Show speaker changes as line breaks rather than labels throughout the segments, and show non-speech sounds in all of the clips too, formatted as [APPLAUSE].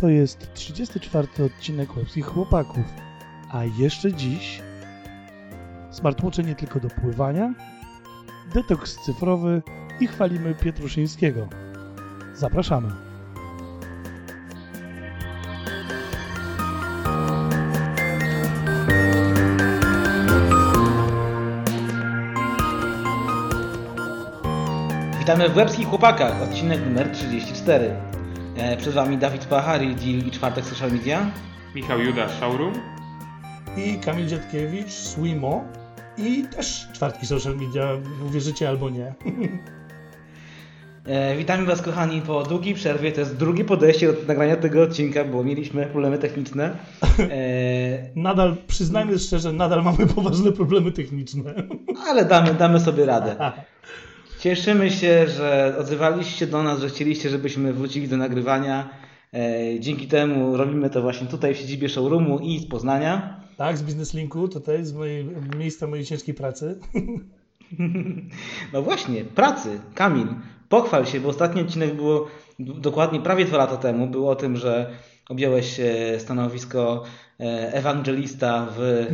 To jest 34 odcinek Łebskich Chłopaków, a jeszcze dziś smartwatche nie tylko do pływania, detoks cyfrowy i chwalimy Pietruszyńskiego. Zapraszamy.
Witamy w Łebskich Chłopakach, odcinek numer 34. E, przed Wami Dawid Pachari, Deal i czwartek social media.
Michał Juda, Showroom.
I Kamil Dziadkiewicz, Swimo i też czwartki social media, uwierzycie albo nie.
E, witamy Was kochani po długiej przerwie. To jest drugie podejście do nagrania tego odcinka, bo mieliśmy problemy techniczne. E, [LAUGHS]
Nadal, przyznajmy szczerze, nadal mamy poważne problemy techniczne.
ale damy, damy sobie radę. [LAUGHS] Cieszymy się, że odzywaliście do nas, że chcieliście, żebyśmy wrócili do nagrywania. E, dzięki temu robimy to właśnie tutaj w siedzibie showroomu i z Poznania.
Tak, z Business Linku, tutaj z mojej, miejsca mojej ciężkiej pracy. [LAUGHS]
No właśnie, pracy. Kamil, pochwal się, bo ostatni odcinek było dokładnie prawie dwa lata temu. Było o tym, że objąłeś e, stanowisko e, ewangelista w e,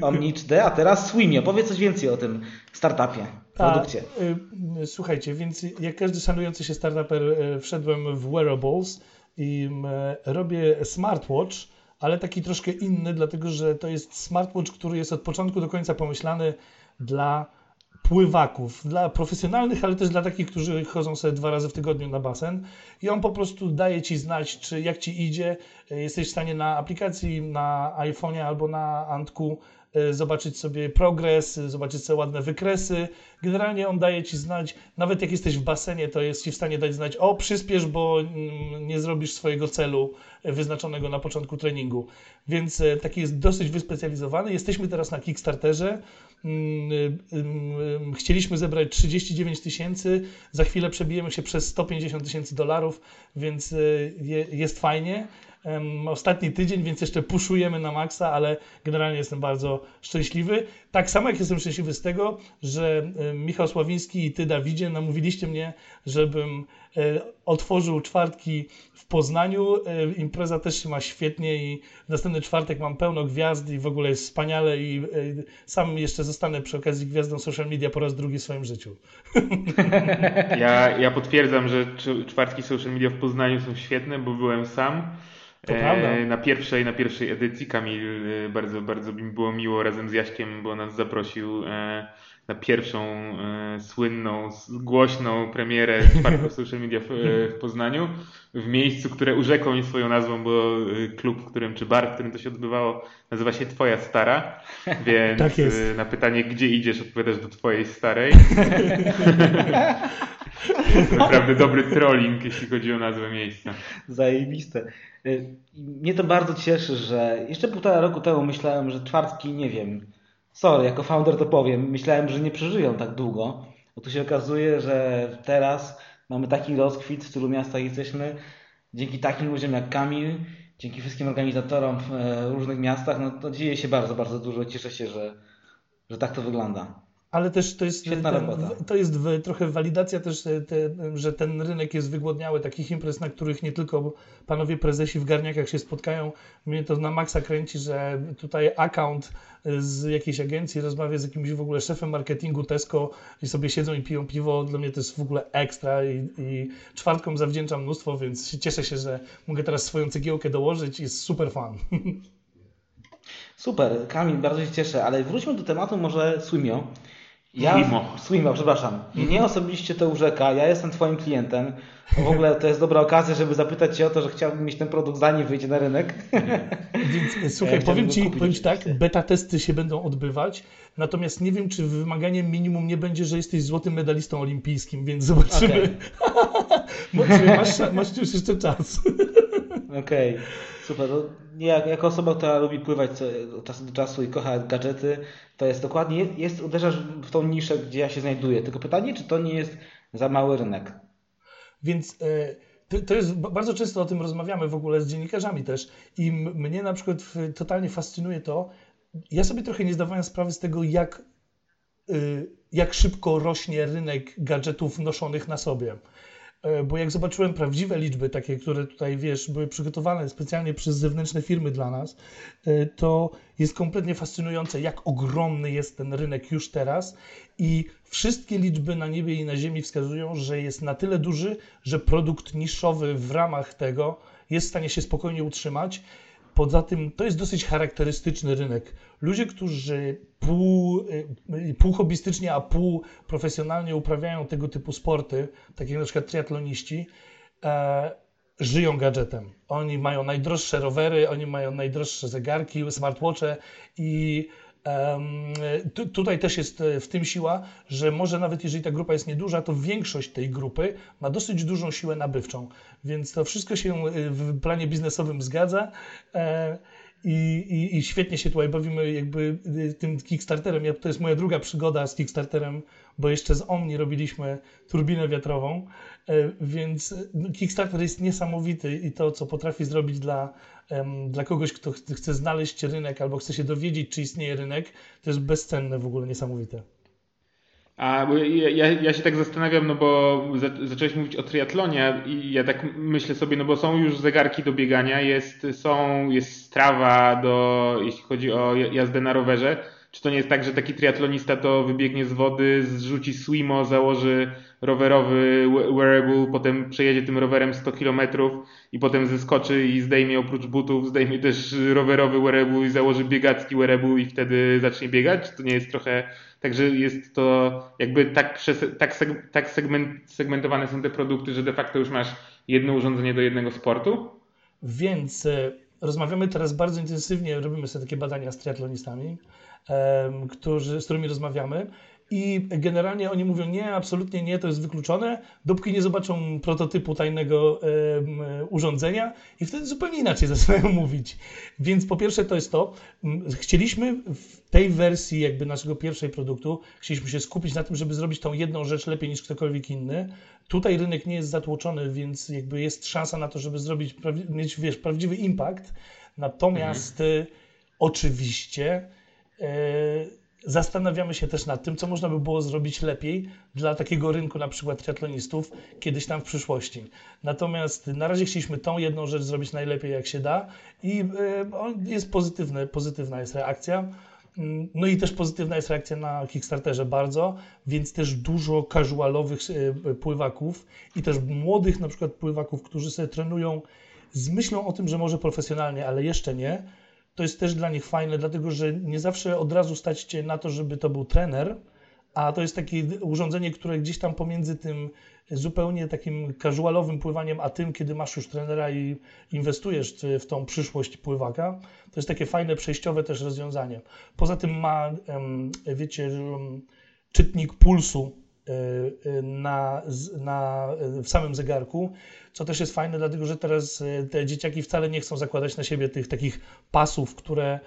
[LAUGHS] Omni3D, a teraz Swimio. Powiedz coś więcej o tym startupie, produkcie.
A, y, słuchajcie, więc jak każdy szanujący się startuper y, wszedłem w wearables i y, robię smartwatch, ale taki troszkę inny, dlatego że to jest smartwatch, który jest od początku do końca pomyślany dla pływaków, dla profesjonalnych, ale też dla takich, którzy chodzą sobie dwa razy w tygodniu na basen i on po prostu daje Ci znać, czy jak Ci idzie, jesteś w stanie na aplikacji, na iPhone'ie albo na Antku y, zobaczyć sobie progres, y, zobaczyć sobie ładne wykresy. Generalnie on daje Ci znać, nawet jak jesteś w basenie, to jest Ci w stanie dać znać, o przyspiesz, bo mm, nie zrobisz swojego celu y, wyznaczonego na początku treningu. Więc taki jest dosyć wyspecjalizowany. Jesteśmy teraz na Kickstarterze. Mm, chcieliśmy zebrać 39 tysięcy, za chwilę przebijemy się przez 150 tysięcy dolarów, więc jest fajnie. Ostatni tydzień, więc jeszcze puszujemy na maksa, ale generalnie jestem bardzo szczęśliwy. Tak samo jak jestem szczęśliwy z tego, że Michał Sławiński i ty, Dawidzie, namówiliście mnie, żebym e, otworzył czwartki w Poznaniu. E, impreza też się ma świetnie i następny czwartek mam pełno gwiazd i w ogóle jest wspaniale i e, sam jeszcze zostanę przy okazji gwiazdą social media po raz drugi w swoim życiu. [LAUGHS]
Ja, ja potwierdzam, że czwartki social media w Poznaniu są świetne, bo byłem sam.
Prawda.
Na pierwszej, na pierwszej edycji Kamil bardzo, bardzo mi było miło razem z Jaśkiem, bo nas zaprosił na pierwszą e, słynną, głośną premierę czwartego [LAUGHS] social media w, e, w, Poznaniu, w miejscu, które urzekło mi swoją nazwą, bo e, klub, w którym, czy bar, w którym to się odbywało, nazywa się Twoja Stara, [LAUGHS] więc tak na pytanie, gdzie idziesz, odpowiadasz do Twojej Starej. [LAUGHS] Naprawdę dobry trolling, jeśli chodzi o nazwę miejsca.
Zajebiste. Mnie to bardzo cieszy, że jeszcze półtora roku temu myślałem, że czwartki, nie wiem, sorry, jako founder to powiem, myślałem, że nie przeżyją tak długo. Bo tu się okazuje, że teraz mamy taki rozkwit, w tylu miastach jesteśmy, dzięki takim ludziom jak Kamil, dzięki wszystkim organizatorom w e, różnych miastach, no to dzieje się bardzo, bardzo dużo. Cieszę się, że, że tak to wygląda.
Ale też to jest, ten, to jest trochę walidacja też, e, te, że ten rynek jest wygłodniały takich imprez, na których nie tylko panowie prezesi w garniakach się spotkają. Mnie to na maksa kręci, że tutaj account z jakiejś agencji rozmawia z jakimś w ogóle szefem marketingu Tesco i sobie siedzą i piją piwo. Dla mnie to jest w ogóle ekstra i, i czwartkom zawdzięczam mnóstwo, więc cieszę się, że mogę teraz swoją cegiełkę dołożyć jest super fan. [LAUGHS]
Super, Kamil, bardzo się cieszę, ale wróćmy do tematu może Swimio. Ja,
Swimo.
Swimo, przepraszam. Mnie osobiście to urzeka, ja jestem Twoim klientem. W ogóle to jest dobra okazja, żeby zapytać Cię o to, że chciałbym mieć ten produkt zanim wyjdzie na rynek.
Więc [LAUGHS] słuchaj, powiem Ci, powiem ci tak, beta testy się będą odbywać, natomiast nie wiem, czy wymaganiem minimum nie będzie, że jesteś złotym medalistą olimpijskim, więc zobaczymy. Okay. [LAUGHS] masz, masz już jeszcze czas.
Okej, okay. Super. No, jak, jako osoba, która lubi pływać od czasu do czasu i kocha gadżety, to jest dokładnie, jest, uderzasz w tą niszę, gdzie ja się znajduję. Tylko pytanie, czy to nie jest za mały rynek?
Więc e, to jest, bardzo często o tym rozmawiamy w ogóle z dziennikarzami też i mnie na przykład totalnie fascynuje to, ja sobie trochę nie zdawałem sprawy z tego, jak, y, jak szybko rośnie rynek gadżetów noszonych na sobie. E, bo jak zobaczyłem prawdziwe liczby, takie, które tutaj, wiesz, były przygotowane specjalnie przez zewnętrzne firmy dla nas, e, to jest kompletnie fascynujące, jak ogromny jest ten rynek już teraz i wszystkie liczby na niebie i na ziemi wskazują, że jest na tyle duży, że produkt niszowy w ramach tego jest w stanie się spokojnie utrzymać. Poza tym to jest dosyć charakterystyczny rynek. Ludzie, którzy pół, y, pół hobbystycznie, a pół profesjonalnie uprawiają tego typu sporty, takie jak na przykład triatloniści, e, żyją gadżetem. Oni mają najdroższe rowery, oni mają najdroższe zegarki, smartwatche i tu, tutaj też jest e, w tym siła, że może nawet jeżeli ta grupa jest nieduża, to większość tej grupy ma dosyć dużą siłę nabywczą, więc to wszystko się e, w planie biznesowym zgadza. E, I, i, I, świetnie się tutaj bawimy jakby tym Kickstarterem. Ja, to jest moja druga przygoda z Kickstarterem, bo jeszcze z Omni robiliśmy turbinę wiatrową, więc no, Kickstarter jest niesamowity i to, co potrafi zrobić dla dla kogoś, kto chce znaleźć rynek albo chce się dowiedzieć, czy istnieje rynek, to jest bezcenne, w ogóle niesamowite.
A ja, ja, się tak zastanawiam, no bo zacząłeś mówić o triatlonie i ja tak myślę sobie, no bo są już zegarki do biegania, jest, są, jest strawa do, jeśli chodzi o jazdę na rowerze. Czy to nie jest tak, że taki triatlonista to wybiegnie z wody, zrzuci swimo, założy rowerowy wearable, potem przejedzie tym rowerem 100 km i potem zeskoczy i zdejmie oprócz butów, zdejmie też rowerowy wearable i założy biegacki wearable i wtedy zacznie biegać? Czy to nie jest trochę tak, że jest to jakby tak, tak, tak segment, segmentowane są te produkty, że de facto już masz jedno urządzenie do jednego sportu?
Więc e, rozmawiamy teraz bardzo intensywnie, robimy sobie takie badania z triatlonistami którzy, z którymi rozmawiamy. I generalnie oni mówią, nie, absolutnie nie, to jest wykluczone, dopóki nie zobaczą prototypu tajnego urządzenia i wtedy zupełnie inaczej [LAUGHS] zaczynają mówić. Więc po pierwsze to jest to, chcieliśmy w tej wersji jakby naszego pierwszej produktu, chcieliśmy się skupić na tym, żeby zrobić tą jedną rzecz lepiej niż ktokolwiek inny. Tutaj rynek nie jest zatłoczony, więc jakby jest szansa na to, żeby zrobić, mieć wiesz, prawdziwy impact. Natomiast mhm. oczywiście E, zastanawiamy się też nad tym, co można by było zrobić lepiej dla takiego rynku na przykład triatlonistów kiedyś tam w przyszłości. Natomiast na razie chcieliśmy tą jedną rzecz zrobić najlepiej jak się da i e, jest pozytywne, pozytywna jest reakcja. Mm, no i też pozytywna jest reakcja na Kickstarterze bardzo, więc też dużo casualowych e, pływaków i też młodych na przykład pływaków, którzy sobie trenują z myślą o tym, że może profesjonalnie, ale jeszcze nie, to jest też dla nich fajne, dlatego że nie zawsze od razu stać cię na to, żeby to był trener, a to jest takie urządzenie, które gdzieś tam pomiędzy tym zupełnie takim casualowym pływaniem, a tym, kiedy masz już trenera i inwestujesz w tą przyszłość pływaka, to jest takie fajne, przejściowe też rozwiązanie. Poza tym ma, wiecie, czytnik pulsu na, na, w samym zegarku, co też jest fajne, dlatego że teraz te dzieciaki wcale nie chcą zakładać na siebie tych takich pasów, które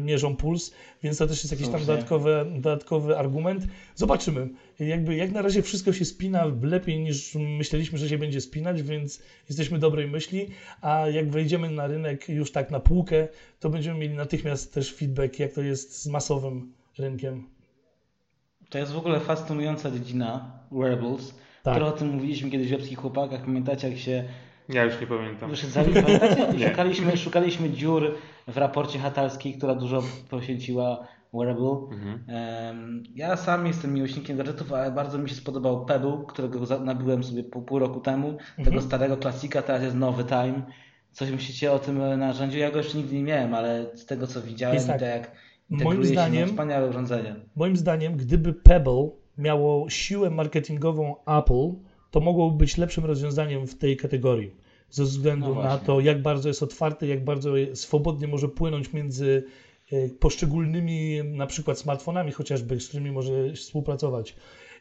mierzą puls, więc to też jest jakiś tam dodatkowy, dodatkowy argument. Zobaczymy. Jakby jak na razie wszystko się spina lepiej niż myśleliśmy, że się będzie spinać, więc jesteśmy dobrej myśli, a jak wejdziemy na rynek już tak na półkę, to będziemy mieli natychmiast też feedback, jak to jest z masowym rynkiem.
To jest w ogóle fascynująca dziedzina wearables tak. Trochę o tym mówiliśmy kiedyś w Webskich Chłopakach. Pamiętacie, jak się...
Ja już nie pamiętam. [LAUGHS]
nie. Szukaliśmy, szukaliśmy dziur w raporcie Hatalskiej, która dużo poświęciła wearable. Mhm. Ja sam jestem miłośnikiem gadżetów, ale bardzo mi się spodobał Pebble, którego nabyłem sobie pół, pół roku temu. Mhm. Tego starego klasika, teraz jest nowy Time. Coś myślicie o tym narzędziu? Ja go jeszcze nigdy nie miałem, ale z tego co widziałem tak. tak jak moim zdaniem, wspaniałe urządzenie.
Moim zdaniem, gdyby Pebble miało siłę marketingową Apple, to mogłoby być lepszym rozwiązaniem w tej kategorii. Ze względu no na to, jak bardzo jest otwarty, jak bardzo swobodnie może płynąć między e, poszczególnymi na przykład smartfonami chociażby, z którymi może współpracować.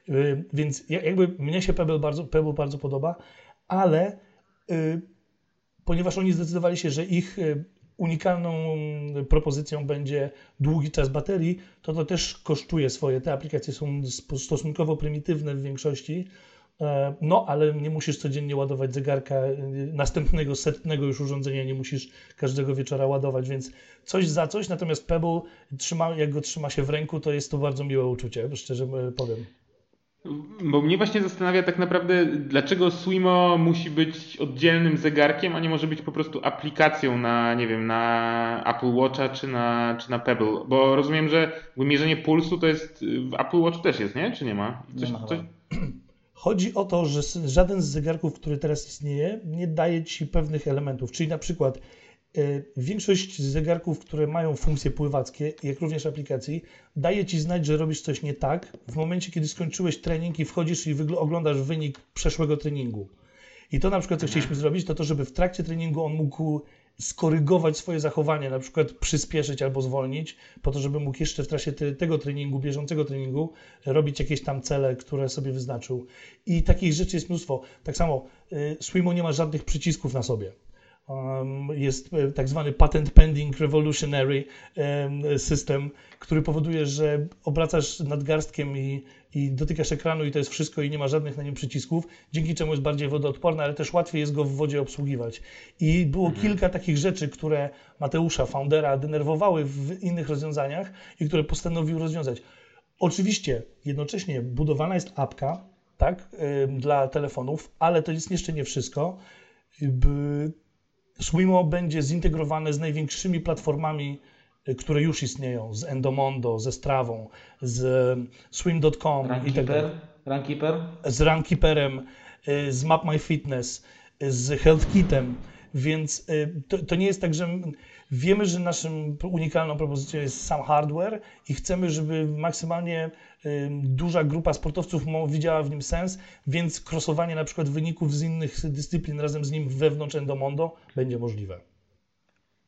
E, więc jakby mnie się Pebble bardzo, Pebble bardzo podoba, ale e, ponieważ oni zdecydowali się, że ich unikalną propozycją będzie długi czas baterii, to to też kosztuje swoje. Te aplikacje są stosunkowo prymitywne w większości, e, no ale nie musisz codziennie ładować zegarka, e, następnego, setnego już urządzenia nie musisz każdego wieczora ładować, więc coś za coś, natomiast Pebble, trzyma, jak go trzyma się w ręku, to jest to bardzo miłe uczucie, szczerze powiem.
Bo mnie właśnie zastanawia tak naprawdę, dlaczego Swimo musi być oddzielnym zegarkiem, a nie może być po prostu aplikacją na, nie wiem, na Apple Watcha czy na, czy na Pebble. Bo rozumiem, że mierzenie pulsu to jest w Apple Watch też jest, nie? Czy nie ma?
Coś, nie ma coś... [CLEARS THROAT]
Chodzi o to, że żaden z zegarków, który teraz istnieje, nie daje ci pewnych elementów. Czyli na przykład większość zegarków, które mają funkcje pływackie, jak również aplikacji, daje ci znać, że robisz coś nie tak w momencie, kiedy skończyłeś trening i wchodzisz i oglądasz wynik przeszłego treningu. I to na przykład, co mhm. chcieliśmy zrobić, to to, żeby w trakcie treningu on mógł skorygować swoje zachowanie, na przykład przyspieszyć albo zwolnić, po to, żeby mógł jeszcze w trakcie te, tego treningu, bieżącego treningu, robić jakieś tam cele, które sobie wyznaczył. I takich rzeczy jest mnóstwo. Tak samo y, Swimo nie ma żadnych przycisków na sobie. Jest e, tak zwany Patent Pending Revolutionary System, który powoduje, że obracasz nadgarstkiem i, i dotykasz ekranu i to jest wszystko i nie ma żadnych na nim przycisków, dzięki czemu jest bardziej wodoodporny, ale też łatwiej jest go w wodzie obsługiwać. I było mhm. kilka takich rzeczy, które Mateusza, foundera, denerwowały w innych rozwiązaniach i które postanowił rozwiązać. Oczywiście jednocześnie budowana jest apka, tak, dla telefonów, ale to jest jeszcze nie wszystko. Swimo będzie zintegrowane z największymi platformami, y, które już istnieją, z Endomondo, ze Strawą, z Swim.com
i tak dalej. Runkeeper?
Z Runkeeperem, y, z MapMyFitness, z HealthKitem, więc y, to, to nie jest tak, że wiemy, że naszym unikalną propozycją jest sam hardware i chcemy, żeby maksymalnie duża grupa sportowców widziała w nim sens, więc krosowanie na przykład wyników z innych dyscyplin razem z nim wewnątrz Endomondo będzie możliwe.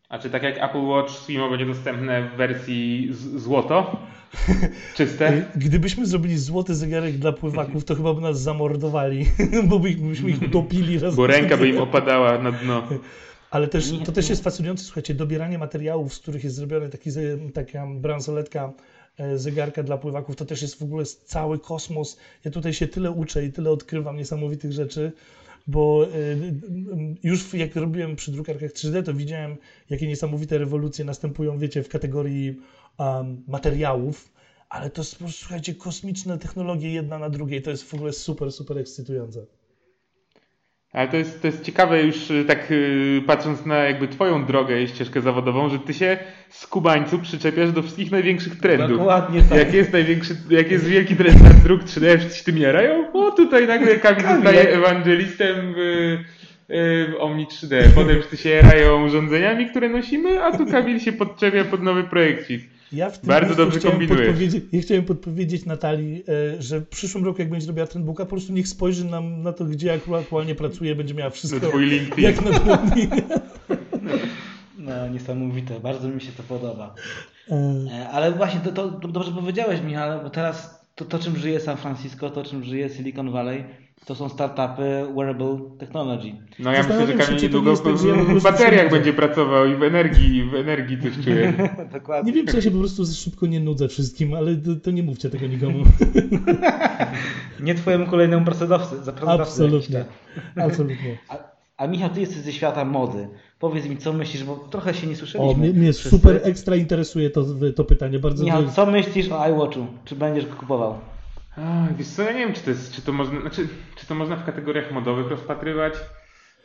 A czy tak jak Apple Watch Swimo będzie dostępne w wersji złoto? [LAUGHS] Czyste?
Gdybyśmy zrobili złoty zegarek dla pływaków, to chyba by nas zamordowali, [LAUGHS] bo byśmy ich utopili razem.
Bo ręka by im opadała na dno. [LAUGHS]
Ale też, to też jest fascynujące, słuchajcie, dobieranie materiałów, z których jest zrobiony taki, taka bransoletka E, zegarka dla pływaków, to też jest w ogóle cały kosmos. Ja tutaj się tyle uczę i tyle odkrywam niesamowitych rzeczy, bo e, już jak robiłem przy drukarkach 3D, to widziałem, jakie niesamowite rewolucje następują, wiecie, w kategorii um, materiałów, ale to słuchajcie, kosmiczne technologie jedna na drugiej, to jest w ogóle super, super ekscytujące.
Ale to jest, to jest ciekawe już y, tak y, patrząc na jakby twoją drogę i ścieżkę zawodową, że ty się z Kubańcu przyczepiasz do wszystkich największych trendów.
Dokładnie tak.
Jak jest największy, jak jest wielki trend na druk 3D, wszyscy tym jarają, o tutaj nagle [LAUGHS] Kamil zostaje ewangelistem w, w Omni 3D. Potem wszyscy się jarają urządzeniami, które nosimy, a tu Kamil się podczepia pod nowy projekcik. Ja w tym Bardzo dobrze kombinujesz.
Ja chciałem podpowiedzieć Natalii, e, że w przyszłym roku, jak będzie robiła trendbooka, po prostu niech spojrzy na, na to, gdzie aktualnie pracuje, będzie miała wszystko
na twój LinkedIn.
jak na dłoni.
No, niesamowite, bardzo mi się to podoba. E. E, ale właśnie to, to dobrze powiedziałeś, Michał, bo teraz to, to, czym żyje San Francisco, to, czym żyje Silicon Valley, to są startupy wearable technology.
No ja myślę, że Kamil niedługo w, w bateriach będzie pracował i w energii, w energii coś [LAUGHS] czuje.
Dokładnie. Nie wiem, czy ja się po prostu szybko nie nudzę wszystkim, ale to, to nie mówcie tego nikomu. [LAUGHS]
nie twojemu kolejnemu pracodawcy.
Absolutnie. Absolutnie.
A, a Michał, ty jesteś ze świata mody. Powiedz mi, co myślisz, bo trochę się nie słyszeliśmy. O,
mnie, mnie super ekstra interesuje to, to pytanie. Bardzo
Michał, co myślisz o iWatchu? Czy będziesz go kupował?
Ach, wiesz co, ja nie wiem, czy to, jest, czy to można, znaczy, czy to można w kategoriach modowych rozpatrywać.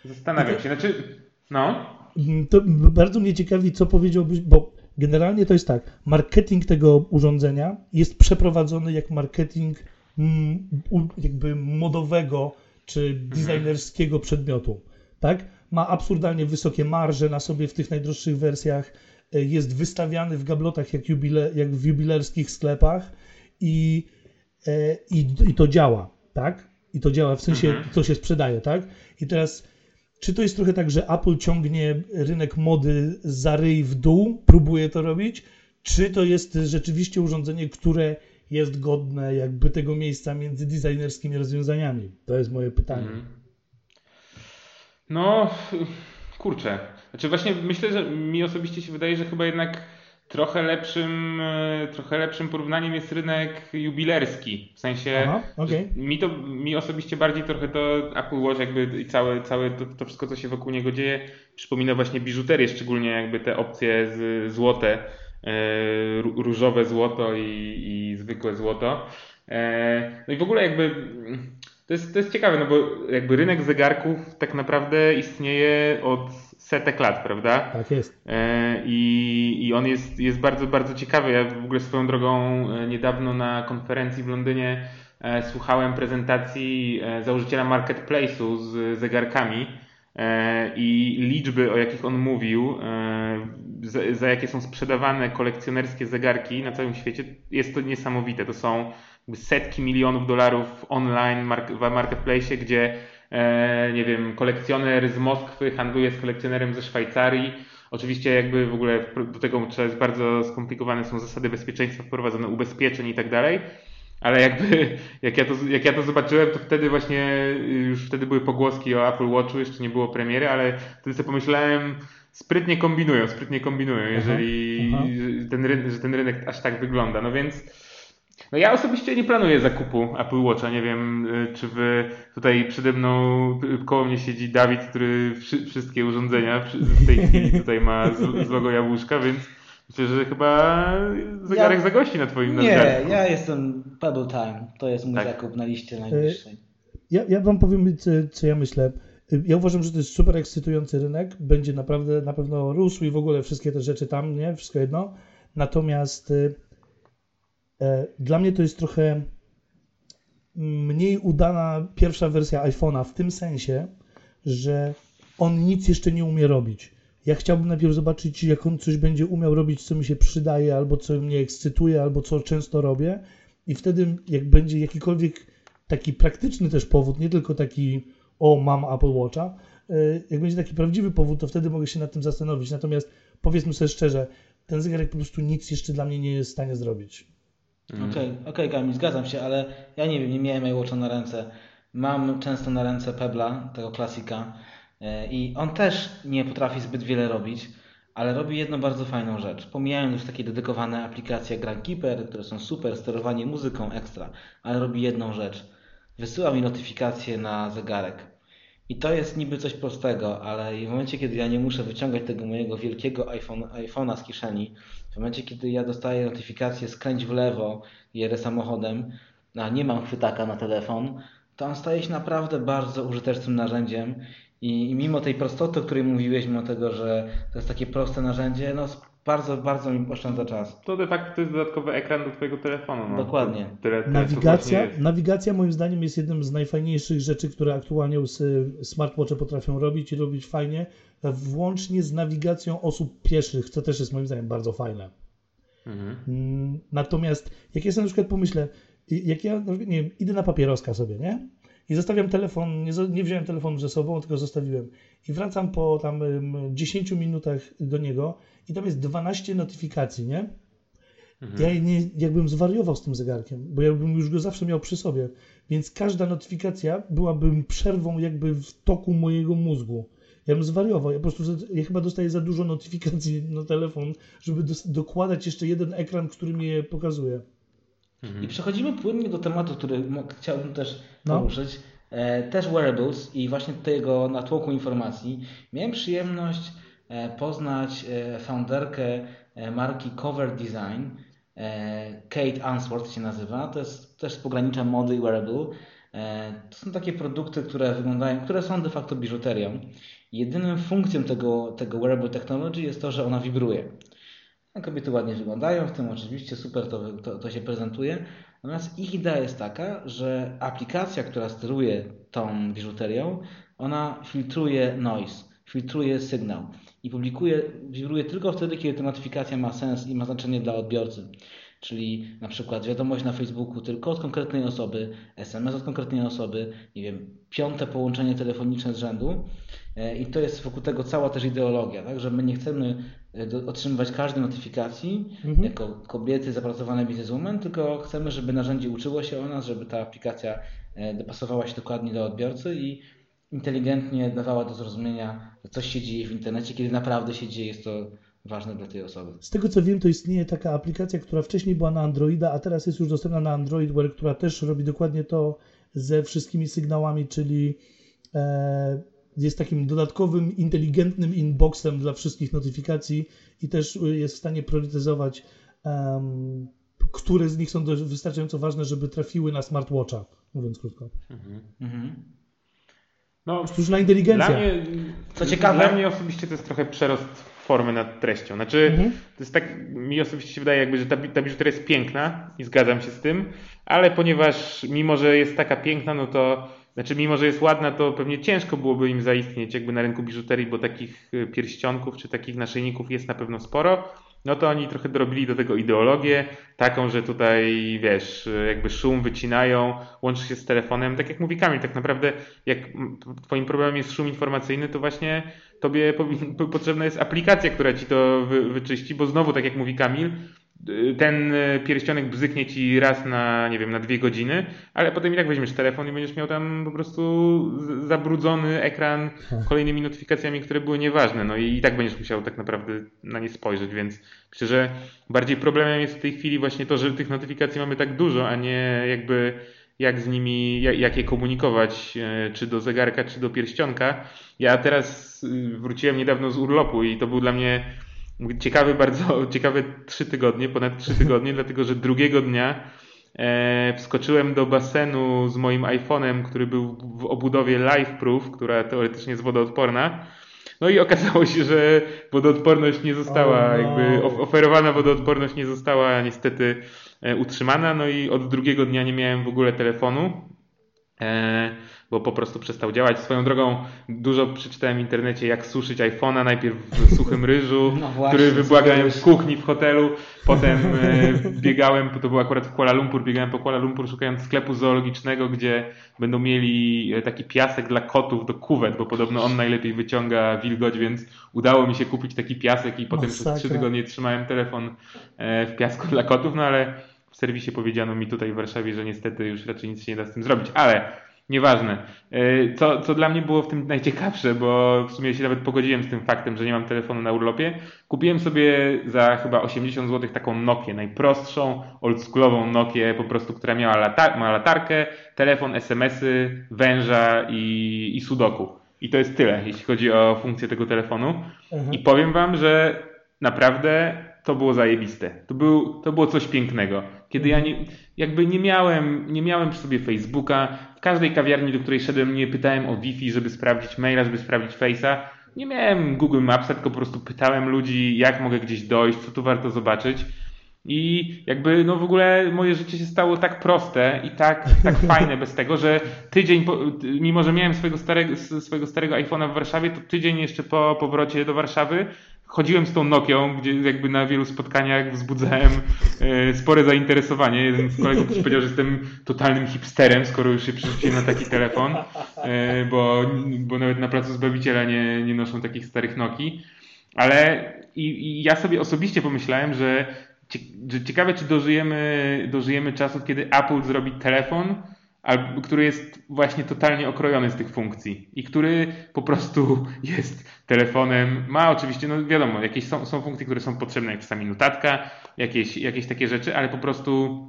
Zastanawiam się, znaczy, no.
Mm, to bardzo mnie ciekawi, co powiedziałbyś, bo generalnie to jest tak, marketing tego urządzenia jest przeprowadzony jak marketing mm, jakby modowego czy designerskiego przedmiotu, tak? Ma absurdalnie wysokie marże na sobie w tych najdroższych wersjach, e, jest wystawiany w gablotach jak, jubile, jak w jubilerskich sklepach i i, i to działa, tak? I to działa, w sensie mhm. to się sprzedaje, tak? I teraz, czy to jest trochę tak, że Apple ciągnie rynek mody za ryj w dół, próbuje to robić, czy to jest rzeczywiście urządzenie, które jest godne jakby tego miejsca między designerskimi rozwiązaniami? To jest moje pytanie. Mhm.
No, kurczę. Znaczy właśnie myślę, że mi osobiście się wydaje, że chyba jednak trochę lepszym, e, trochę lepszym porównaniem jest rynek jubilerski. W sensie Aha, okay. mi to mi osobiście bardziej trochę to Apple Watch jakby i całe, całe to, to, wszystko, co się wokół niego dzieje, przypomina właśnie biżuterię, szczególnie jakby te opcje z, złote, e, różowe złoto i, i zwykłe złoto. E, no i w ogóle jakby to jest, to jest ciekawe, no bo jakby rynek zegarków tak naprawdę istnieje od setek lat, prawda?
Tak jest.
E, I, I on jest, jest bardzo, bardzo ciekawy. Ja w ogóle swoją drogą e, niedawno na konferencji w Londynie słuchałem prezentacji założyciela marketplace'u z zegarkami i liczby, o jakich on mówił, za, za jakie są sprzedawane kolekcjonerskie zegarki na całym świecie, jest to niesamowite. To są setki milionów dolarów online w marketplace, gdzie e, nie wiem, kolekcjoner z Moskwy handluje z kolekcjonerem ze Szwajcarii. Oczywiście jakby w ogóle do tego trzeba jest bardzo skomplikowane są zasady bezpieczeństwa wprowadzone, ubezpieczeń i tak dalej. Ale jakby, [LAUGHS] jak ja, to, jak ja to zobaczyłem, to wtedy właśnie, już wtedy były pogłoski o Apple Watchu, jeszcze nie było premiery, ale wtedy sobie pomyślałem, sprytnie kombinują, sprytnie kombinują, jeżeli aha, aha. Ten, rynek, że ten rynek aż tak wygląda. No więc no ja osobiście nie planuję zakupu Apple Watcha. Nie wiem, y, czy wy tutaj przede mną, y, koło mnie siedzi Dawid, który wszystkie urządzenia w tej chwili tutaj ma z, z logo jabłuszka, więc myślę, że chyba zegarek ja, zagości na twoim
Nie, ja jestem Pebble Time. To jest mój tak. zakup na liście najbliższej.
Ja, ja wam powiem, co, co ja myślę. Ja uważam, że to jest super ekscytujący rynek. Będzie naprawdę na pewno rósł i w ogóle wszystkie te rzeczy tam, nie? Wszystko jedno. Natomiast y, E, dla mnie to jest trochę mniej udana pierwsza wersja iPhone'a w tym sensie, że on nic jeszcze nie umie robić. Ja chciałbym najpierw zobaczyć, jak on coś będzie umiał robić, co mi się przydaje, albo co mnie ekscytuje, albo co często robię. I wtedy, jak będzie jakikolwiek taki praktyczny też powód, nie tylko taki, o, mam Apple Watcha, e, jak będzie taki prawdziwy powód, to wtedy mogę się nad tym zastanowić. Natomiast powiedzmy sobie szczerze, ten zegarek po prostu nic jeszcze dla mnie nie jest w stanie zrobić.
Mhm. Okej, okay, okej, okay, zgadzam się, ale ja nie wiem, nie miałem iWatcha na ręce. Mam często na ręce Pebla, tego klasika e, i on też nie potrafi zbyt wiele robić, ale robi jedną bardzo fajną rzecz. Pomijając już takie dedykowane aplikacje jak Keeper, które są super, sterowanie muzyką ekstra, ale robi jedną rzecz. Wysyła mi notyfikacje na zegarek. I to jest niby coś prostego, ale w momencie, kiedy ja nie muszę wyciągać tego mojego wielkiego iPhone, iPhone'a z kieszeni, w momencie, kiedy ja dostaję notyfikację skręć w lewo, jedę samochodem, a nie mam chwytaka na telefon, to on staje się naprawdę bardzo użytecznym narzędziem. I, i mimo tej prostoty, o której mówiłeś, mimo tego, że to jest takie proste narzędzie, no bardzo, bardzo mi oszczędza czas.
To de facto to jest dodatkowy ekran do Twojego telefonu. No.
Dokładnie.
Tyle, nawigacja, nawigacja moim zdaniem jest jednym z najfajniejszych rzeczy, które aktualnie smartwatche potrafią robić i robić fajnie, włącznie z nawigacją osób pieszych, co też jest moim zdaniem bardzo fajne. Mhm. Mm, natomiast jak ja sobie na przykład pomyślę, jak ja nie wiem, idę na papieroska sobie, nie? I zostawiam telefon, nie, nie wziąłem telefonu ze sobą, tylko zostawiłem. I wracam po tam 10 minutach do niego i tam jest 12 notyfikacji, nie? Mhm. Ja nie, jakbym zwariował z tym zegarkiem, bo ja bym już go zawsze miał przy sobie, więc każda notyfikacja byłaby przerwą jakby w toku mojego mózgu. Ja bym zwariował, ja po prostu ja chyba dostaję za dużo notyfikacji na telefon, żeby do, dokładać jeszcze jeden ekran, który mi je pokazuje.
Mhm. I przechodzimy płynnie do tematu, który chciałbym też no. poruszyć. E, też wearables i właśnie tego natłoku informacji. Miałem przyjemność poznać e, founderkę marki Cover Design, Kate Answorth się nazywa. To jest też z pogranicza mody i wearable. To są takie produkty, które wyglądają, które są de facto biżuterią. Jedyną funkcją tego, tego wearable technology jest to, że ona wibruje. Kobiety ładnie wyglądają, w tym oczywiście super to, to, to się prezentuje. Natomiast ich idea jest taka, że aplikacja, która steruje tą biżuterią, ona filtruje noise, filtruje sygnał i publikuje, wibruje tylko wtedy, kiedy ta notyfikacja ma sens i ma znaczenie dla odbiorcy. Czyli na przykład wiadomość na Facebooku tylko od konkretnej osoby, SMS od konkretnej osoby, nie wiem, piąte połączenie telefoniczne z rzędu. E, I to jest wokół tego cała też ideologia, tak? że my nie chcemy e, otrzymywać każdej notyfikacji mhm. jako kobiety zapracowane bizneswoman, tylko chcemy, żeby narzędzie uczyło się o nas, żeby ta aplikacja e, dopasowała się dokładnie do odbiorcy i inteligentnie dawała do zrozumienia, że coś się dzieje w internecie, kiedy naprawdę się dzieje, jest to ważne dla tej osoby.
Z tego co wiem, to istnieje taka aplikacja, która wcześniej była na Androida, a teraz jest już dostępna na Android Wear, która też robi dokładnie to ze wszystkimi sygnałami, czyli e, jest takim dodatkowym, inteligentnym inboxem dla wszystkich notyfikacji i też jest w stanie priorytetyzować um, które z nich są wystarczająco ważne, żeby trafiły na smartwatcha, mówiąc krótko.
Mhm.
No,
Sztuczna inteligencja.
Dla mnie,
Co ciekawe-
Dla mnie osobiście to jest trochę przerost formy nad treścią. Znaczy,
Mhm.
to jest tak, mi osobiście się wydaje, jakby, że ta, ta biżuteria jest piękna i zgadzam się z tym, ale ponieważ mimo, że jest taka piękna, no to znaczy mimo, że jest ładna, to pewnie ciężko byłoby im zaistnieć jakby na rynku biżuterii, bo takich pierścionków czy takich naszyjników jest na pewno sporo. No to oni trochę dorobili do tego ideologię, taką, że tutaj, wiesz, jakby szum wycinają, łączy się z telefonem. Tak jak mówi Kamil, tak naprawdę jak twoim problemem jest szum informacyjny, to właśnie tobie [LAUGHS] potrzebna jest aplikacja, która ci to wy, wyczyści, bo znowu, tak jak mówi Kamil, ten y, pierścionek bzyknie ci raz na, nie wiem, na dwie godziny, ale potem i tak weźmiesz telefon i będziesz miał tam po prostu zabrudzony ekran [LAUGHS] kolejnymi notyfikacjami, które były nieważne, no i, i tak będziesz musiał tak naprawdę na nie spojrzeć, więc myślę, że bardziej problemem jest w tej chwili właśnie to, że tych notyfikacji mamy tak dużo, a nie jakby jak z nimi, jak, jak je komunikować, e, czy do zegarka, czy do pierścionka. Ja teraz y, wróciłem niedawno z urlopu i to był dla mnie ciekawy, bardzo ciekawe trzy tygodnie, ponad trzy tygodnie, [LAUGHS] dlatego że drugiego dnia e, wskoczyłem do basenu z moim iPhone'em, który był w obudowie LiveProof, która teoretycznie jest wodoodporna. No i okazało się, że wodoodporność nie została,
Oh no.
jakby of- oferowana wodoodporność nie została niestety e, utrzymana. No i od drugiego dnia nie miałem w ogóle telefonu. E, bo po prostu przestał działać. Swoją drogą dużo przeczytałem w internecie, jak suszyć iPhone'a, najpierw w [LAUGHS] suchym ryżu,
No właśnie,
który wybłagałem w kuchni w hotelu, potem e, biegałem, to było akurat w Kuala Lumpur, biegałem po Kuala Lumpur szukając sklepu zoologicznego, gdzie będą mieli e, taki piasek dla kotów do kuwet, bo podobno on najlepiej wyciąga wilgoć, więc udało mi się kupić taki piasek i potem przez trzy tygodnie trzymałem telefon e, w piasku dla kotów, no ale w serwisie powiedziano mi tutaj w Warszawie, że niestety już raczej nic się nie da z tym zrobić, ale nieważne. E, Co, co dla mnie było w tym najciekawsze, bo w sumie się nawet pogodziłem z tym faktem, że nie mam telefonu na urlopie. Kupiłem sobie za chyba 80 zł taką Nokię, najprostszą, oldschoolową Nokię, po prostu, która miała lata ma latarkę, telefon, SMS-y, węża i, i sudoku. I to jest tyle, jeśli chodzi o funkcję tego telefonu.
Mhm.
I powiem wam, że naprawdę to było zajebiste. To, był, to było coś pięknego. Kiedy ja nie, jakby nie miałem, nie miałem przy sobie Facebooka, w każdej kawiarni, do której szedłem, nie pytałem o Wi-Fi, żeby sprawdzić maila, żeby sprawdzić Face'a. Nie miałem Google Mapsa, tylko po prostu pytałem ludzi, jak mogę gdzieś dojść, co tu warto zobaczyć. I jakby no w ogóle moje życie się stało tak proste i tak, tak [LAUGHS] fajne bez tego, że tydzień, po, mimo że miałem swojego starego, swojego starego iPhone'a w Warszawie, to tydzień jeszcze po powrocie do Warszawy chodziłem z tą Nokią, gdzie jakby na wielu spotkaniach wzbudzałem e, spore zainteresowanie. Jeden z kolegów też powiedział, że jestem totalnym hipsterem, skoro już się przerzuciłem na taki telefon, e, bo, bo nawet na Placu Zbawiciela nie, nie noszą takich starych Nokii. Ale i, i ja sobie osobiście pomyślałem, że, że ciekawe, czy dożyjemy, dożyjemy czasów, kiedy Apple zrobi telefon, albo, który jest właśnie totalnie okrojony z tych funkcji i który po prostu [LAUGHS] jest telefonem. Ma oczywiście, no wiadomo, jakieś są, są funkcje, które są potrzebne, jak czasami notatka, jakieś, jakieś takie rzeczy, ale po prostu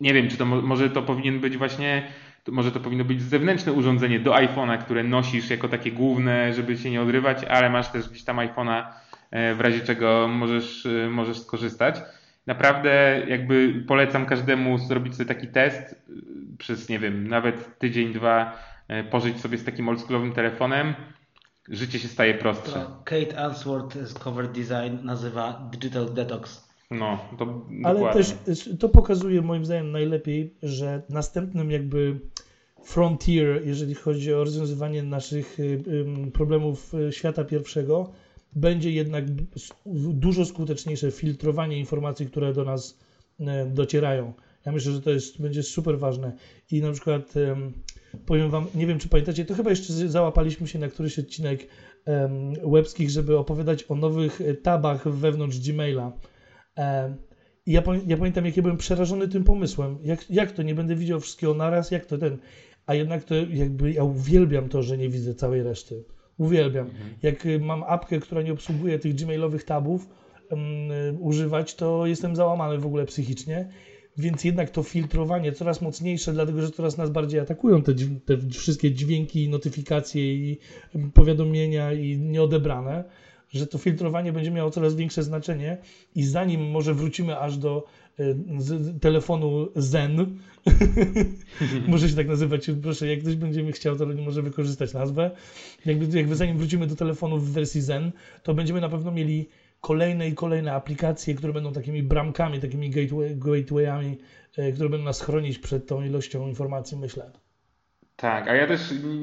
nie wiem, czy to mo- może to powinien być właśnie, to może to powinno być zewnętrzne urządzenie do iPhone'a, które nosisz jako takie główne, żeby się nie odrywać, ale masz też gdzieś tam iPhone'a, e, w razie czego możesz, e, możesz skorzystać. Naprawdę jakby polecam każdemu zrobić sobie taki test e, przez, nie wiem, nawet tydzień, dwa, e, pożyć sobie z takim oldschoolowym telefonem. Życie się staje prostsze.
To Kate Answorth z Cover Design nazywa Digital Detox.
No, to
Ale
dokładnie.
też y, to pokazuje moim zdaniem najlepiej, że następnym jakby frontier, jeżeli chodzi o rozwiązywanie naszych y, problemów y, świata pierwszego, będzie jednak dużo skuteczniejsze filtrowanie informacji, które do nas y, docierają. Ja myślę, że to jest, będzie super ważne. I na przykład powiem Wam, nie wiem czy pamiętacie, to chyba jeszcze załapaliśmy się na któryś odcinek webskich, żeby opowiadać o nowych y, tabach wewnątrz Gmaila. I ja, ja pamiętam, jak ja byłem przerażony tym pomysłem. Jak, jak to, nie będę widział wszystkiego naraz, jak to ten. A jednak to jakby ja uwielbiam to, że nie widzę całej reszty. Uwielbiam. Jak y, mam apkę, która nie obsługuje tych gmailowych tabów y, używać, to jestem załamany w ogóle psychicznie. Więc jednak to filtrowanie coraz mocniejsze, dlatego że coraz nas bardziej atakują te, te wszystkie dźwięki, notyfikacje i powiadomienia i nieodebrane, że to filtrowanie będzie miało coraz większe znaczenie i zanim może wrócimy aż do z telefonu Zen. [LAUGHS] może się tak nazywać, proszę, jak ktoś będzie chciał, to może wykorzystać nazwę. Jakby, jakby zanim wrócimy do telefonu w wersji Zen, to będziemy na pewno mieli kolejne i kolejne aplikacje, które będą takimi bramkami, takimi gateway, gatewayami, e, które będą nas chronić przed tą ilością informacji, myślę.
Tak, a ja też,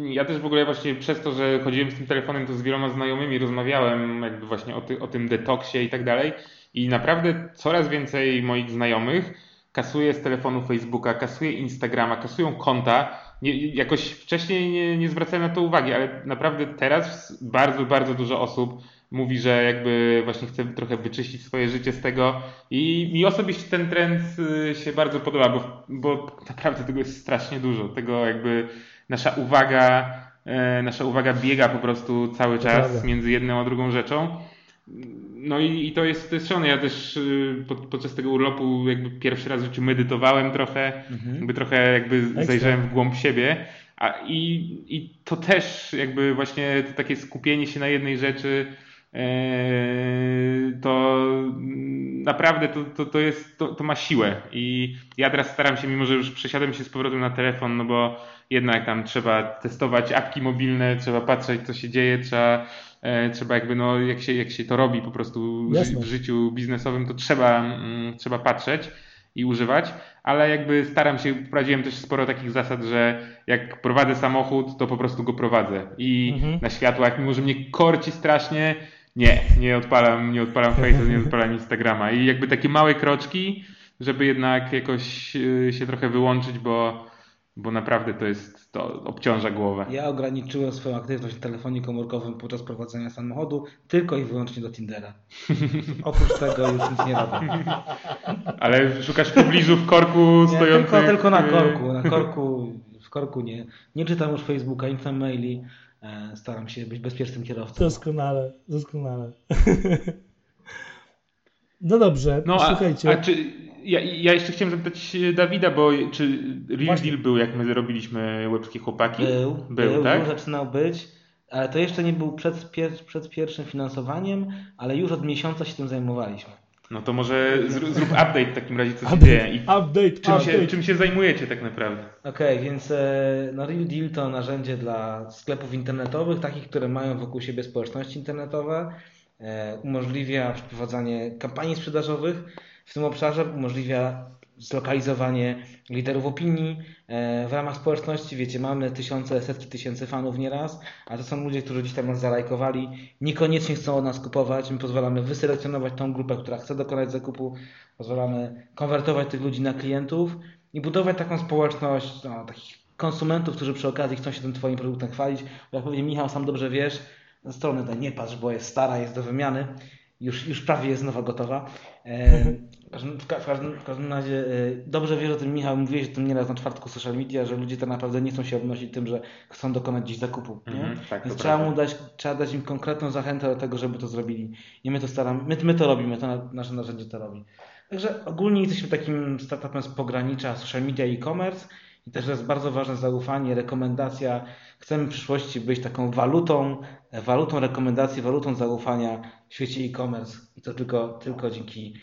ja też w ogóle właśnie przez to, że chodziłem z tym telefonem, to z wieloma znajomymi rozmawiałem jakby właśnie o, ty, o tym detoksie i tak dalej i naprawdę coraz więcej moich znajomych kasuje z telefonu Facebooka, kasuje Instagrama, kasują konta. Nie, jakoś wcześniej nie, nie zwracałem na to uwagi, ale naprawdę teraz bardzo, bardzo dużo osób mówi, że jakby właśnie chce trochę wyczyścić swoje życie z tego i mi osobiście ten trend y, się bardzo podoba, bo, bo naprawdę tego jest strasznie dużo. Tego jakby nasza uwaga, e, nasza uwaga biega po prostu cały czas między jedną a drugą rzeczą. No i, i to jest, to jest. Ja też y, pod, podczas tego urlopu jakby pierwszy raz w życiu medytowałem trochę, mhm. jakby trochę jakby Ekstra. zajrzałem w głąb siebie. A, i, I to też jakby właśnie to takie skupienie się na jednej rzeczy Eee, to naprawdę to, to, to, jest, to, to ma siłę. I ja teraz staram się, mimo że już przesiadłem się z powrotem na telefon, no bo jednak tam trzeba testować apki mobilne, trzeba patrzeć, co się dzieje, trzeba, e, trzeba jakby, no, jak się, jak się to robi po prostu w życiu biznesowym, to trzeba, mm, trzeba patrzeć i używać, ale jakby staram się, wprowadziłem też sporo takich zasad, że jak prowadzę samochód, to po prostu go prowadzę i mhm. na światłach, mimo że mnie korci strasznie, nie, nie odpalam, nie odpalam Face'a, nie odpalam Instagrama. I jakby takie małe kroczki, żeby jednak jakoś y, się trochę wyłączyć, bo, bo naprawdę to jest, to obciąża głowę.
Ja ograniczyłem swoją aktywność na telefonie komórkowym podczas prowadzenia samochodu tylko i wyłącznie do Tindera. [LAUGHS] Oprócz tego już nic nie robię. [LAUGHS]
Ale szukasz w pobliżu w korku stojących...
Tylko, tylko na y, korku, na [LAUGHS] korku, w korku nie. Nie czytam już Facebooka, nie czytam maili. E, staram się być bezpiecznym kierowcą.
Doskonale, doskonale. No dobrze, no, słuchajcie.
A, a czy, ja, ja, jeszcze chciałem zapytać Dawida, bo czy Real Właśnie. Deal był, jak my robiliśmy Łebskie Chłopaki?
Był, był, był tak? Był, zaczynał być, ale to jeszcze nie był przed, przed pierwszym finansowaniem, ale już od miesiąca się tym zajmowaliśmy.
No to może zrób, zrób update w takim razie, co się dzieje. I
update,
czym,
update.
Się, czym się zajmujecie tak naprawdę?
Okej, okay, więc e, no Real Deal to narzędzie dla sklepów internetowych, takich, które mają wokół siebie społeczności internetowe. E, umożliwia przeprowadzanie kampanii sprzedażowych w tym obszarze, umożliwia zlokalizowanie liderów opinii e, w ramach społeczności. Wiecie, mamy tysiące, setki tysięcy fanów nieraz, a to są ludzie, którzy gdzieś tam nas zalajkowali, niekoniecznie chcą od nas kupować. My pozwalamy wyselekcjonować tą grupę, która chce dokonać zakupu, pozwalamy konwertować tych ludzi na klientów i budować taką społeczność no, takich konsumentów, którzy przy okazji chcą się tym Twoim produktem chwalić. Bo jak powiedział Michał, sam dobrze wiesz, na stronę daj nie patrz, bo jest stara, jest do wymiany już, już prawie jest nowa gotowa. E, w, każdym, w, każdym, w każdym razie e, dobrze wiesz o tym, Michał, mówiłeś o tym nieraz na czwartku social media, że ludzie tak naprawdę nie chcą się obnosić tym, że chcą dokonać dziś zakupu. Mm, tak, Więc trzeba, mu dać, trzeba dać im konkretną zachętę do tego, żeby to zrobili. I my to staramy, my, my to robimy, to nasze narzędzie to robi. Także ogólnie jesteśmy takim startupem z pogranicza social media i e-commerce i też jest bardzo ważne zaufanie, rekomendacja. Chcemy w przyszłości być taką walutą, walutą rekomendacji, walutą zaufania w świecie e-commerce i to tylko, tylko dzięki,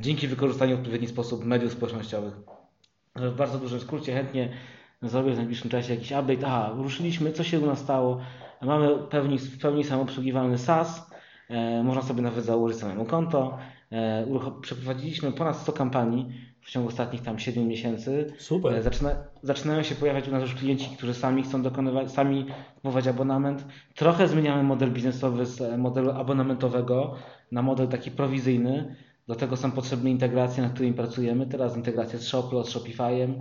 dzięki wykorzystaniu w odpowiedni sposób mediów społecznościowych. W bardzo dużym skrócie chętnie zrobię w najbliższym czasie jakiś update. Aha, ruszyliśmy, co się u nas stało? Mamy w pełni, w pełni samobsługiwalny SaaS, e, można sobie nawet założyć samemu konto. E, przeprowadziliśmy ponad 100 kampanii w ciągu ostatnich tam 7 miesięcy.
Super.
E, zaczyna, zaczynają się pojawiać u nas już klienci, którzy sami chcą dokonywać, sami kupować abonament. Trochę zmieniamy model biznesowy z modelu abonamentowego na model taki prowizyjny. Do tego są potrzebne integracje, nad którymi pracujemy. Teraz integracja z Shoplo, z Shopify'em,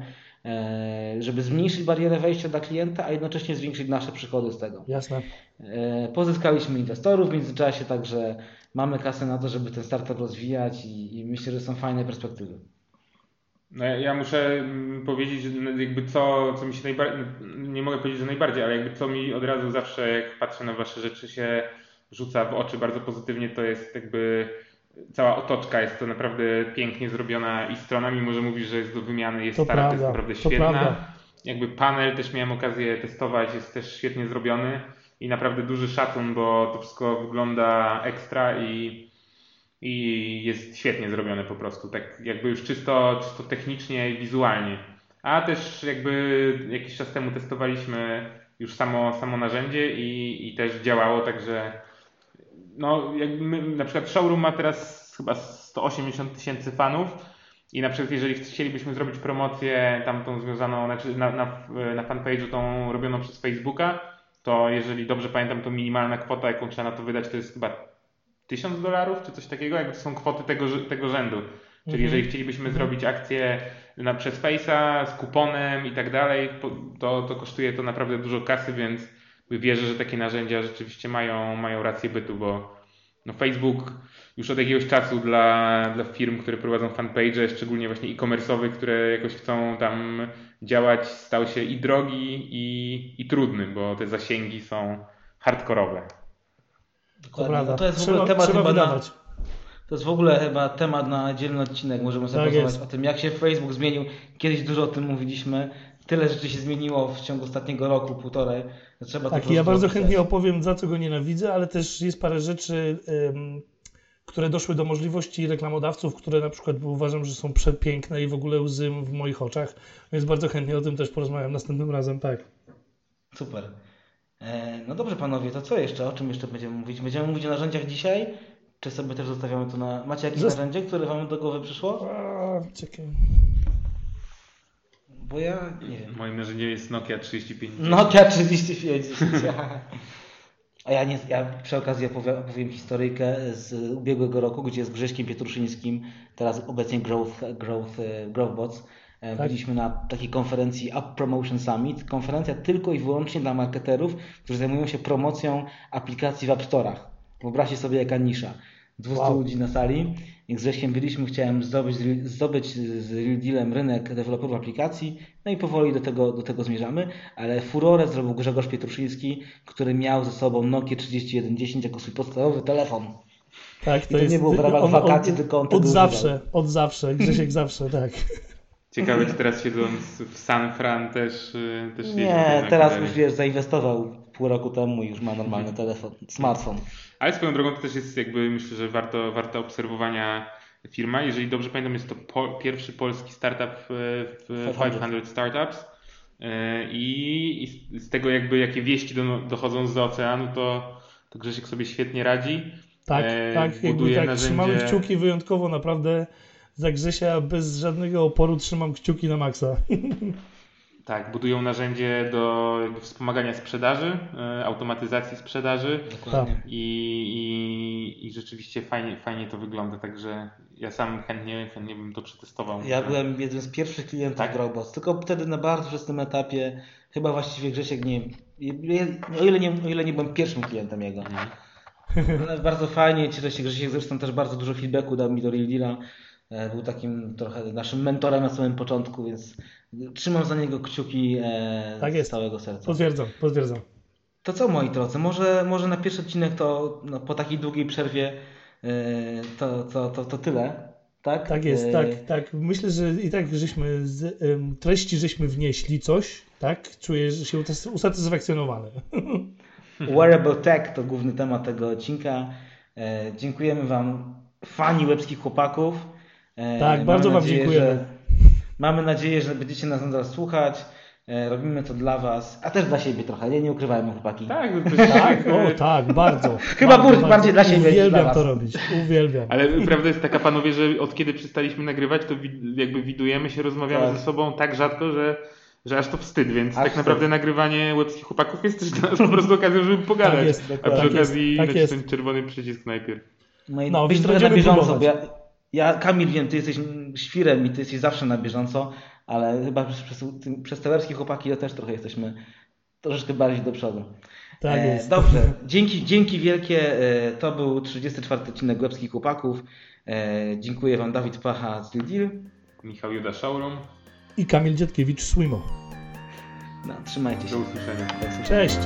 e, żeby zmniejszyć barierę wejścia dla klienta, a jednocześnie zwiększyć nasze przychody z tego.
Jasne.
E, pozyskaliśmy inwestorów w międzyczasie, także mamy kasę na to, żeby ten startup rozwijać i, i myślę, że są fajne perspektywy.
No ja, muszę mm, powiedzieć, jakby co, co mi się najbardziej, nie mogę powiedzieć, że najbardziej, ale jakby co mi od razu zawsze, jak patrzę na wasze rzeczy, się rzuca w oczy bardzo pozytywnie, to jest jakby cała otoczka jest to naprawdę pięknie zrobiona i strona, mimo że mówisz, że jest do wymiany, jest to stara, prawda, to jest naprawdę świetna. Jakby panel też miałem okazję testować, jest też świetnie zrobiony i naprawdę duży szacun, bo to wszystko wygląda ekstra i i jest świetnie zrobione po prostu, tak jakby już czysto, czysto technicznie i wizualnie. A też jakby jakiś czas temu testowaliśmy już samo, samo narzędzie i, i też działało, także no jakby na przykład showroom ma teraz chyba 180 tysięcy fanów i na przykład jeżeli chcielibyśmy zrobić promocję tamtą związaną, znaczy na, na, na fanpage'u tą robioną przez Facebooka, to jeżeli dobrze pamiętam, to minimalna kwota, jaką trzeba na to wydać, to jest chyba 1000 dolarów, czy coś takiego, jakby to są kwoty tego, tego rzędu. Czyli
Mhm.
jeżeli chcielibyśmy zrobić akcję na, przez Face'a z kuponem i tak dalej, to, to kosztuje to naprawdę dużo kasy, więc wierzę, że takie narzędzia rzeczywiście mają, mają rację bytu, bo no Facebook już od jakiegoś czasu dla, dla firm, które prowadzą fanpage, szczególnie właśnie e-commerce'owych, które jakoś chcą tam działać, stał się i drogi, i, i trudny, bo te zasięgi są hardkorowe.
To
Dokładnie. No to jest w
trzeba,
ogóle temat
trzeba
chyba na. To jest w ogóle chyba temat na dzielny odcinek. Możemy sobie
Tak
porozmawiać o tym, jak się Facebook zmienił. Kiedyś dużo o tym mówiliśmy. Tyle rzeczy się zmieniło w ciągu ostatniego roku, półtorej. Trzeba
Tak, ja bardzo chętnie opowiem, za co go nienawidzę, ale też jest parę rzeczy, które doszły do możliwości reklamodawców, które na przykład uważam, że są przepiękne i w ogóle łzy w moich oczach, więc bardzo chętnie o tym też porozmawiam następnym razem, tak.
Super. E, no dobrze panowie, to co jeszcze? O czym jeszcze będziemy mówić? Będziemy mówić o narzędziach dzisiaj? Czy sobie też zostawiamy to na... Macie jakieś
Zost-
narzędzie, które wam do głowy przyszło?
Czekaj.
Bo ja nie wiem.
Moim narzędziem jest Nokia 35.
Nokia 35. [LAUGHS] A ja, nie, ja przy okazji opowiem, opowiem historyjkę z ubiegłego roku, gdzie z Grześkiem Pietruszyńskim, teraz obecnie Growth, Growth, e, Growthbots,
Tak.
byliśmy na takiej konferencji Up Promotion Summit. Konferencja tylko i wyłącznie dla marketerów, którzy zajmują się promocją aplikacji w App Store'ach. Wyobraźcie sobie jaka nisza. 200
Wow.
ludzi na sali. Jak z Grześkiem byliśmy, chciałem zdobyć, zdobyć z Real Dealem rynek deweloperów aplikacji, no i powoli do tego, do tego zmierzamy, ale furorę zrobił Grzegorz Pietruszyński, który miał ze sobą Nokia 3110 jako swój podstawowy telefon.
Tak,
to nie było w ramach wakacji, tylko on
Od zawsze, od zawsze, Grzesiek zawsze, tak. [LAUGHS]
Ciekawe, czy teraz siedząc w San Fran też, y, też
Nie, teraz już wiesz, zainwestował pół roku temu i już ma normalny telefon, smartfon.
Ale swoją drogą to też jest jakby myślę, że warto, warto obserwowania firma. Jeżeli dobrze pamiętam, jest to po, pierwszy polski startup w, w
500.
500 Startups. Yy, I, I z- tego jakby jakie wieści do, dochodzą z oceanu, to, to Grzesiek sobie świetnie radzi.
Tak,
E,
tak, jakby
buduje
tak,
narzędzie-
trzymamy kciuki wyjątkowo, naprawdę za Grzesia bez żadnego oporu trzymam kciuki na maksa. [LAUGHS]
Tak, budują narzędzie do wspomagania sprzedaży, yy, automatyzacji sprzedaży.
Dokładnie.
Tak.
I, i, i rzeczywiście fajnie, fajnie to wygląda, także ja sam chętnie, chętnie bym to przetestował.
Ja byłem jednym z pierwszych klientów
Tak?
Growbots, tylko wtedy na bardzo wczesnym etapie, chyba właściwie Grzesiek nie, nie- o, ile nie o ile nie byłem pierwszym klientem jego.
Mhm.
Ale bardzo fajnie, cieszę się, Grzesiek zresztą też bardzo dużo feedbacku dał mi do Real Deala. E, Był takim trochę naszym mentorem na samym początku, więc trzymam za niego kciuki e,
Tak jest.
z całego serca.
Potwierdzam, potwierdzam.
To co moi drodzy, może, może na pierwszy odcinek to no, po takiej długiej przerwie e, to, to, to, to tyle, tak?
Tak jest, tak, tak. Myślę, że i tak żeśmy z treści żeśmy wnieśli coś, tak? Czuję że się usatysfakcjonowany. [LAUGHS]
Wearable Tech to główny temat tego odcinka. Dziękujemy Wam, fani łebskich chłopaków. E,
Tak,
mamy
bardzo Wam
nadzieję,
dziękujemy.
Że, mamy nadzieję, że będziecie nas nadal słuchać. E, robimy to dla Was, a też dla siebie trochę, nie, nie ukrywajmy chłopaki.
Tak, [LAUGHS] to
Tak, o tak, bardzo. [LAUGHS]
Chyba
bardzo,
bur- bardziej dla siebie dla
Uwielbiam
was.
to robić, uwielbiam.
Ale [LAUGHS] prawda jest taka, panowie, że od kiedy przestaliśmy nagrywać, to jakby widujemy się, rozmawiamy
Tak.
ze sobą tak rzadko, że, że aż to wstyd, więc
Aż
tak
wstyd.
naprawdę nagrywanie łebskich chłopaków jest też dla nas po prostu okazją, żeby pogadać.
Tak jest,
A przy.
Tak jest,
okazji
tak jest.
nacisnąć czerwony przycisk najpierw.
No i
No,
być trochę na bieżąco, bo
próbować.
ja, ja, Kamil, wiem, Ty jesteś świrem i Ty jesteś zawsze na bieżąco, ale chyba przez, przez, przez te łebskie chłopaki to też trochę jesteśmy troszeczkę bardziej do przodu.
Tak
E,
jest.
Dobrze, dzięki, dzięki wielkie. E, To był 34 odcinek Łebskich Chłopaków. E, Dziękuję Wam Dawid Pacha z Deal.
Michał Juda Showroom.
I Kamil Dziadkiewicz Swimo.
No, trzymajcie się.
Do usłyszenia.
Do usłyszenia.
Cześć.